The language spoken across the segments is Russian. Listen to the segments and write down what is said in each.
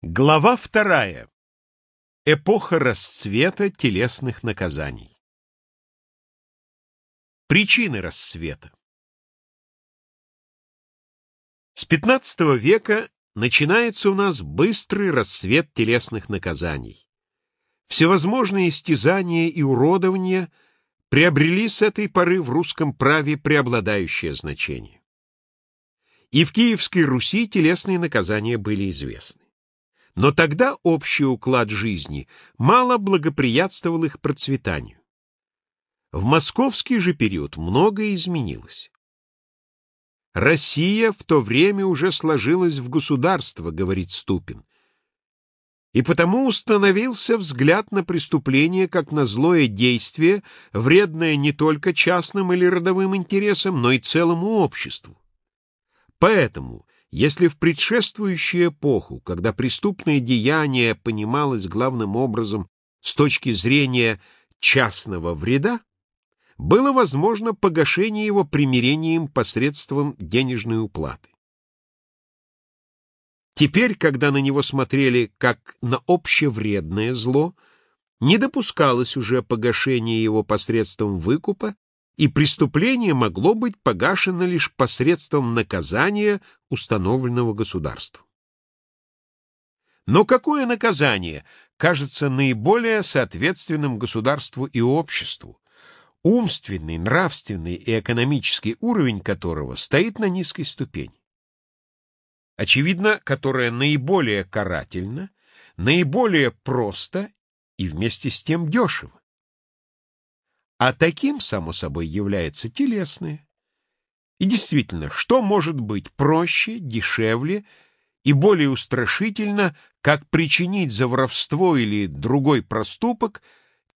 Глава вторая. Эпоха расцвета телесных наказаний. Причины расцвета. С XV века начинается у нас быстрый расцвет телесных наказаний. Всевозможные истязания и уродования приобрели с этой поры в русском праве преобладающее значение. И в Киевской Руси телесные наказания были известны. Но тогда общий уклад жизни мало благоприятствовал их процветанию. В московский же период многое изменилось. Россия в то время уже сложилась в государство, говорит Ступин, и потому установился взгляд на преступление как на злое действие, вредное не только частным или родовым интересам, но и целому обществу. Поэтому если в предшествующую эпоху, когда преступное деяние понималось главным образом с точки зрения частного вреда, было возможно погашение его примирением посредством денежной уплаты. Теперь, когда на него смотрели как на общевредное зло, не допускалось уже погашение его посредством выкупа и преступление могло быть погашено лишь посредством наказания, установленного государством. Но какое наказание кажется наиболее соответственным государству и обществу, умственный, нравственный и экономический уровень которого стоит на низкой ступени? Очевидно, которое наиболее карательно, наиболее просто и вместе с тем дешево. А таким, само собой, является телесное. И действительно, что может быть проще, дешевле и более устрашительно, как причинить за воровство или другой проступок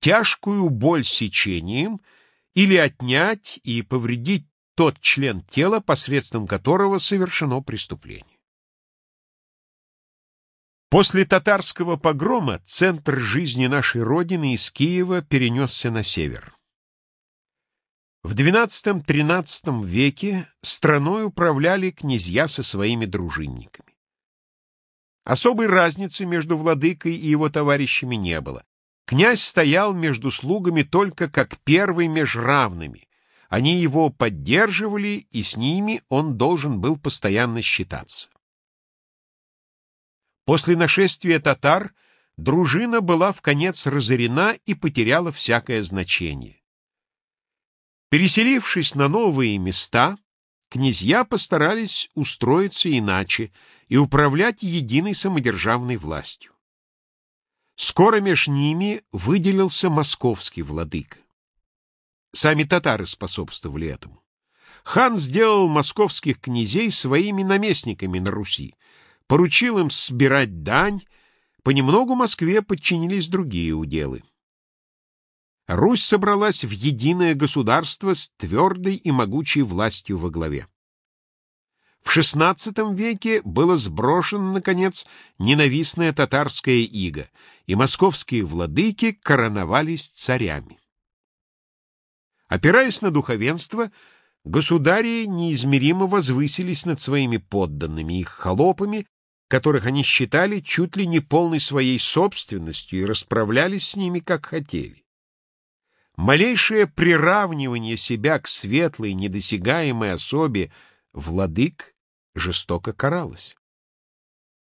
тяжкую боль сечением или отнять и повредить тот член тела, посредством которого совершено преступление. После татарского погрома центр жизни нашей Родины из Киева перенесся на север. В XII-XIII веке страной управляли князья со своими дружинниками. Особой разницы между владыкой и его товарищами не было. Князь стоял между слугами только как первый меж равными. Они его поддерживали, и с ними он должен был постоянно считаться. После нашествия татар дружина была в конец разорена и потеряла всякое значение. Переселившись на новые места, князья постарались устроиться иначе и управлять единой самодержавной властью. Скоро меж ними выделился московский владыка. Сами татары способствовали этому. Хан сделал московских князей своими наместниками на Руси, поручил им собирать дань, понемногу Москве подчинились другие уделы. Русь собралась в единое государство с твердой и могучей властью во главе. В XVI веке было сброшено, наконец, ненавистное татарское иго, и московские владыки короновались царями. Опираясь на духовенство, государи неизмеримо возвысились над своими подданными, их холопами, которых они считали чуть ли не полной своей собственностью и расправлялись с ними, как хотели. Малейшее приравнивание себя к светлой, недосягаемой особе владык жестоко каралось.